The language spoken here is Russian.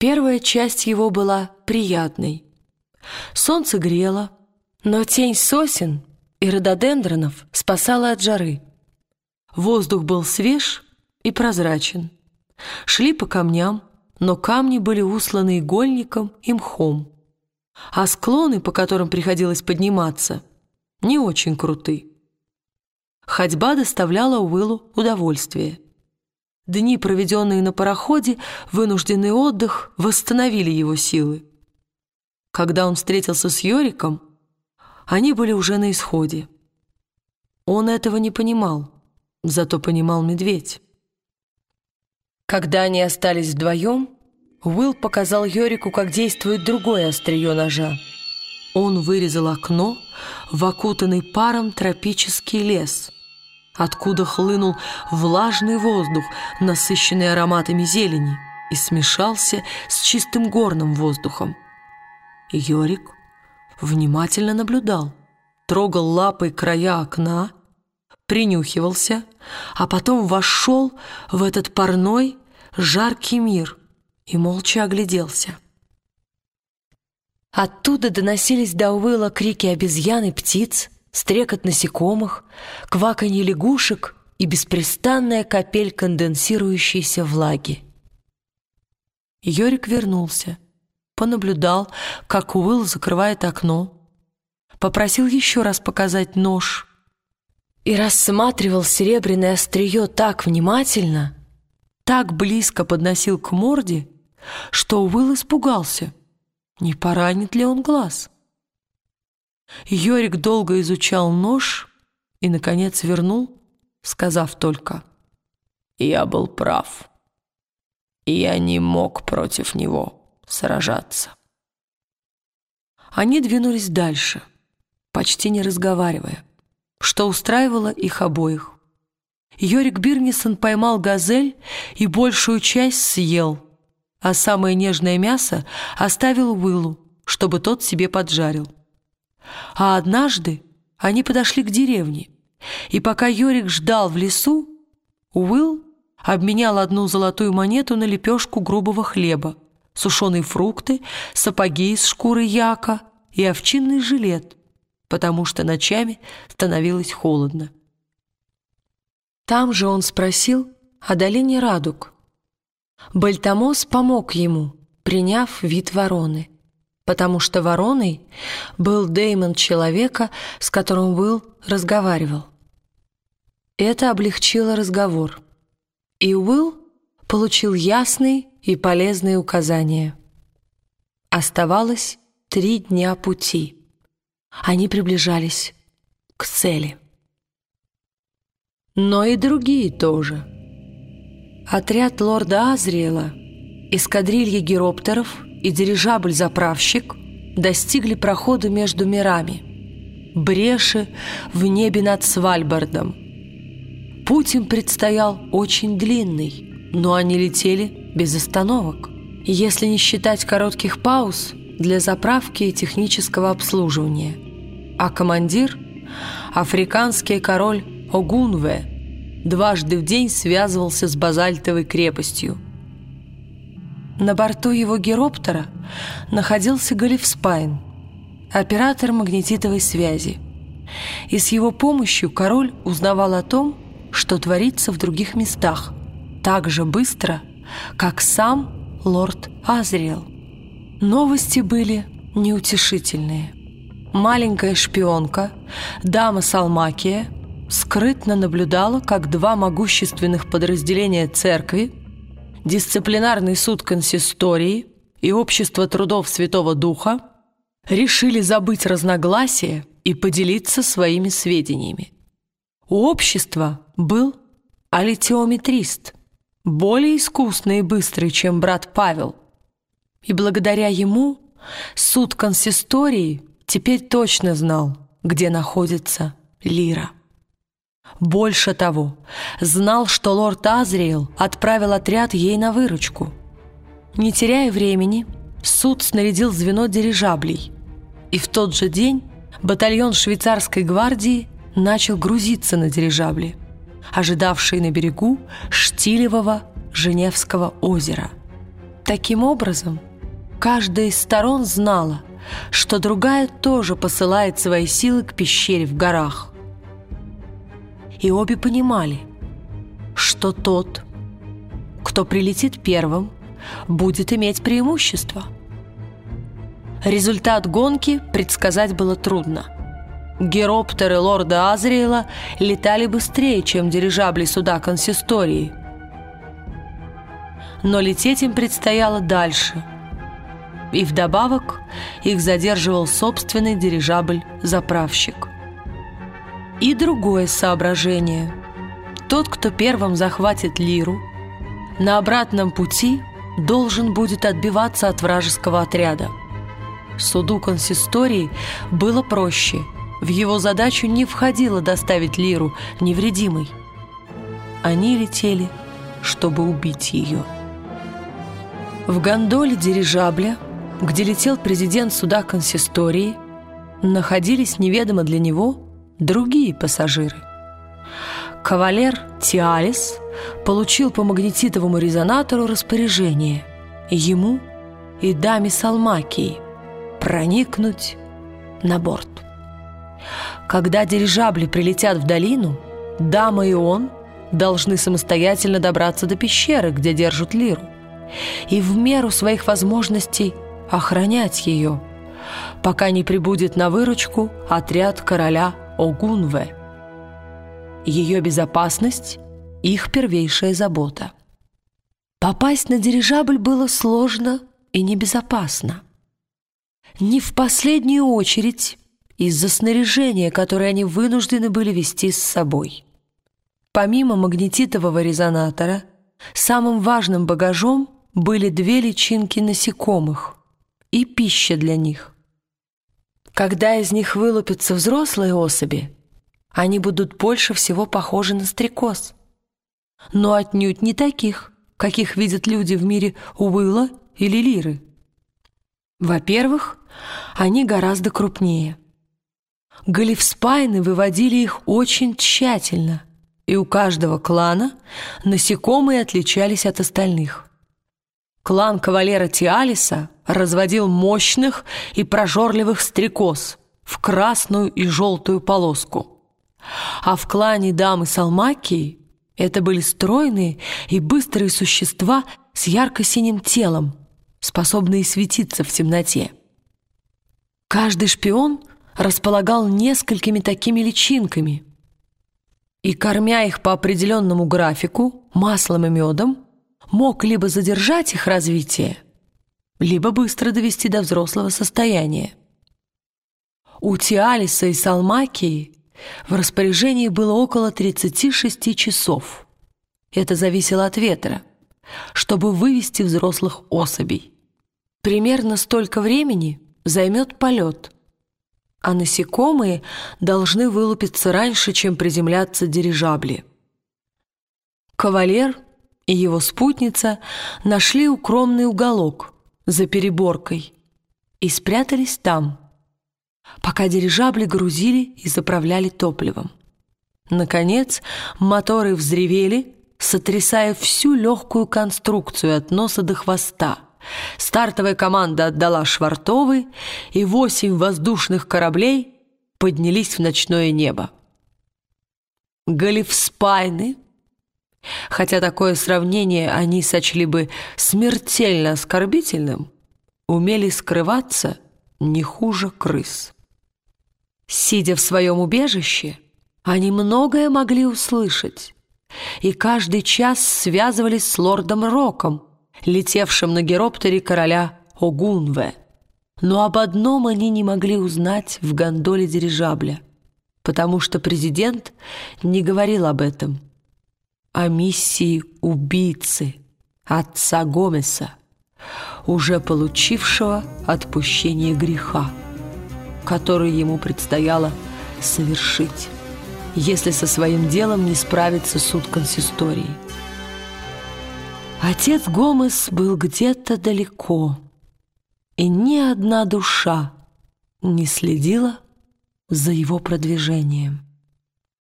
Первая часть его была приятной. Солнце грело, но тень сосен и рододендронов спасала от жары. Воздух был свеж и прозрачен. Шли по камням, но камни были усланы игольником и мхом. А склоны, по которым приходилось подниматься, не очень круты. Ходьба доставляла Уиллу удовольствие. Дни, проведенные на пароходе, вынужденный отдых, восстановили его силы. Когда он встретился с Йориком, они были уже на исходе. Он этого не понимал, зато понимал медведь. Когда они остались вдвоем, Уилл показал Йорику, как действует другое острие ножа. Он вырезал окно в окутанный паром тропический лес, откуда хлынул влажный воздух, насыщенный ароматами зелени, и смешался с чистым горным воздухом. Йорик внимательно наблюдал, трогал лапой края окна, принюхивался, а потом вошел в этот парной, жаркий мир и молча огляделся. Оттуда доносились до Уилла крики обезьян и птиц, стрекот насекомых, кваканье лягушек и беспрестанная капель конденсирующейся влаги. Йорик вернулся — понаблюдал, как Уилл закрывает окно, попросил еще раз показать нож и рассматривал серебряное острие так внимательно, так близко подносил к морде, что Уилл испугался, не поранит ли он глаз. Йорик долго изучал нож и, наконец, вернул, сказав только «Я был прав, я не мог против него» сражаться. Они двинулись дальше, почти не разговаривая, что устраивало их обоих. Йорик Бирнисон поймал газель и большую часть съел, а самое нежное мясо оставил Уиллу, чтобы тот себе поджарил. А однажды они подошли к деревне, и пока Йорик ждал в лесу, Уилл обменял одну золотую монету на лепешку грубого хлеба, сушеные фрукты, сапоги из шкуры яка и овчинный жилет, потому что ночами становилось холодно. Там же он спросил о долине радуг. Бальтамос помог ему, приняв вид вороны, потому что вороной был Деймон человека, с которым Уилл разговаривал. Это облегчило разговор, и Уилл получил ясный и полезные указания. Оставалось три дня пути. Они приближались к цели. Но и другие тоже. Отряд лорда Азриэла, эскадрилья героптеров и дирижабль-заправщик достигли прохода между мирами, бреши в небе над Свальбардом. Путь им предстоял очень длинный, но они летели без остановок, если не считать коротких пауз для заправки и технического обслуживания. А командир – африканский король Огунве – дважды в день связывался с базальтовой крепостью. На борту его героптера находился Галифспайн, оператор магнетитовой связи, и с его помощью король узнавал о том, что творится в других местах, так же быстро – как сам лорд Азриэл. Новости были неутешительные. Маленькая шпионка, дама Салмакия, скрытно наблюдала, как два могущественных подразделения церкви, дисциплинарный суд консистории и общество трудов Святого Духа решили забыть разногласия и поделиться своими сведениями. У общества был алитиометрист – более искусный и быстрый, чем брат Павел. И благодаря ему суд консистории теперь точно знал, где находится Лира. Больше того, знал, что лорд Азриэл отправил отряд ей на выручку. Не теряя времени, суд снарядил звено дирижаблей, и в тот же день батальон швейцарской гвардии начал грузиться на дирижабли ожидавшие на берегу Штилевого Женевского озера. Таким образом, каждая из сторон знала, что другая тоже посылает свои силы к пещере в горах. И обе понимали, что тот, кто прилетит первым, будет иметь преимущество. Результат гонки предсказать было трудно. Героптеры лорда Азриэла летали быстрее, чем дирижабли суда консистории. Но лететь им предстояло дальше. И вдобавок их задерживал собственный дирижабль-заправщик. И другое соображение. Тот, кто первым захватит лиру, на обратном пути должен будет отбиваться от вражеского отряда. Суду консистории было проще. В его задачу не входило доставить Лиру невредимой. Они летели, чтобы убить ее. В гондоле дирижабля, где летел президент суда консистории, находились неведомо для него другие пассажиры. Кавалер Тиалис получил по магнетитовому резонатору распоряжение ему и даме Салмакии проникнуть на борт. Когда дирижабли прилетят в долину, дама и он должны самостоятельно добраться до пещеры, где держат лиру, и в меру своих возможностей охранять ее, пока не прибудет на выручку отряд короля Огунве – ее безопасность – их первейшая забота. Попасть на дирижабль было сложно и небезопасно. Не в последнюю очередь из-за снаряжения, которое они вынуждены были вести с собой. Помимо магнетитового резонатора, самым важным багажом были две личинки насекомых и пища для них. Когда из них вылупятся взрослые особи, они будут больше всего похожи на стрекоз. Но отнюдь не таких, каких видят люди в мире Уилла или Лиры. Во-первых, они гораздо крупнее. Галифспайны выводили их очень тщательно, и у каждого клана насекомые отличались от остальных. Клан кавалера Тиалиса разводил мощных и прожорливых стрекоз в красную и желтую полоску – а в клане дамы Салмакии это были стройные и быстрые существа с ярко-синим телом, способные светиться в темноте. Каждый шпион располагал несколькими такими личинками, и, кормя их по определенному графику, маслом и медом, мог либо задержать их развитие, либо быстро довести до взрослого состояния. У Тиалиса и Салмакии в распоряжении было около 36 часов. Это зависело от ветра, чтобы вывести взрослых особей. Примерно столько времени займет полет, а насекомые должны вылупиться раньше, чем приземляться дирижабли. Кавалер и его спутница нашли укромный уголок за переборкой и спрятались там – пока дирижабли грузили и заправляли топливом. Наконец, моторы взревели, сотрясая всю легкую конструкцию от носа до хвоста. Стартовая команда отдала швартовы, и восемь воздушных кораблей поднялись в ночное небо. Галифспайны, хотя такое сравнение они сочли бы смертельно оскорбительным, умели скрываться не хуже крыс. Сидя в своем убежище, они многое могли услышать, и каждый час связывались с лордом Роком, летевшим на героптере короля Огунве. Но об одном они не могли узнать в гондоле дирижабля, потому что президент не говорил об этом, о миссии убийцы отца Гомеса, уже получившего отпущение греха который ему предстояло совершить, если со своим делом не справится суд консистории. Отец Гомес был где-то далеко, и ни одна душа не следила за его продвижением.